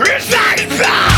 It's